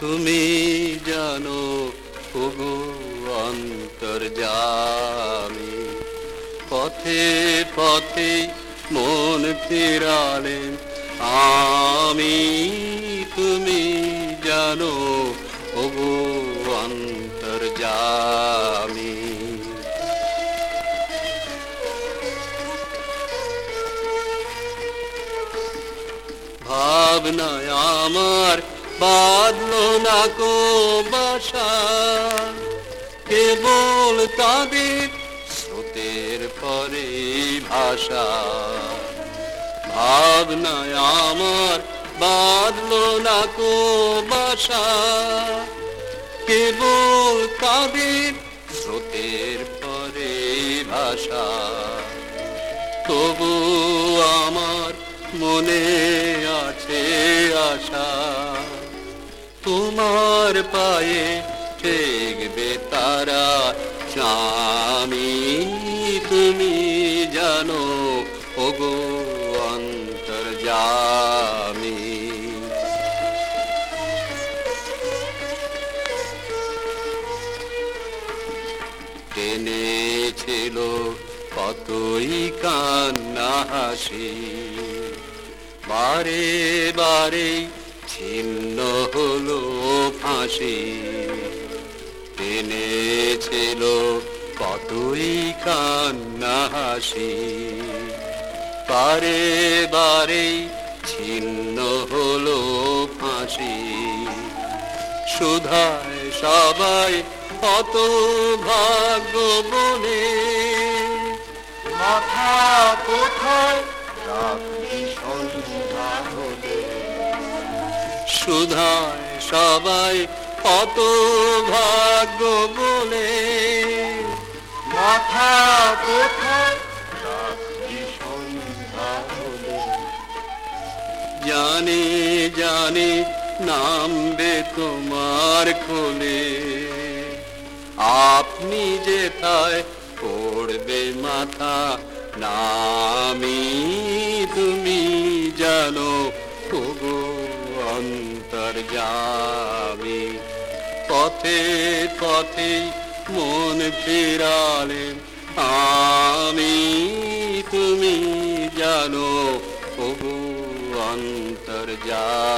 তুমি জানো ওগো অন্তর্জামী পথে পথে মন ফিরালেন আমি তুমি জানো ওগো অন্তর্জামী ভাবনায় বাদলো না কো বাসা, কেবল তাদের স্রোতের পরে ভাষা। ভাবনায় আমার বাদলো না কো বাসা, কেবল তাদের স্রোতের পরে ভাষা। তবু আমার মনে আছে আশা। তোমার পায়ে ঠেকবে তারা। স্বামী, তুমি জানো, ওগো অন্তর্জামী। টেনেছিল কতই কান্না হাসি। বারে বারে ছিন্ন হলো ফাঁসি। টেনেছিল কতই কান্না হাসি। বারে বারে ছিন্ন হলো ফাঁসি। সুধায় সবাই কত ভাগ্য বলে মাথা কোথায়? রাত্রি সন্ধ্যা হলে সুধায় সবাই কত ভাগ্য বলে। মাথা কোথায়? জানি জানি নামবে তোমার খোলে আপনি যেথায় পড়বে মাথা নামি তুমি জানো। অন্তর্জামী পথে পথে মন ফিরালে আমি তুমি জানো ওগো অন্তর্জামী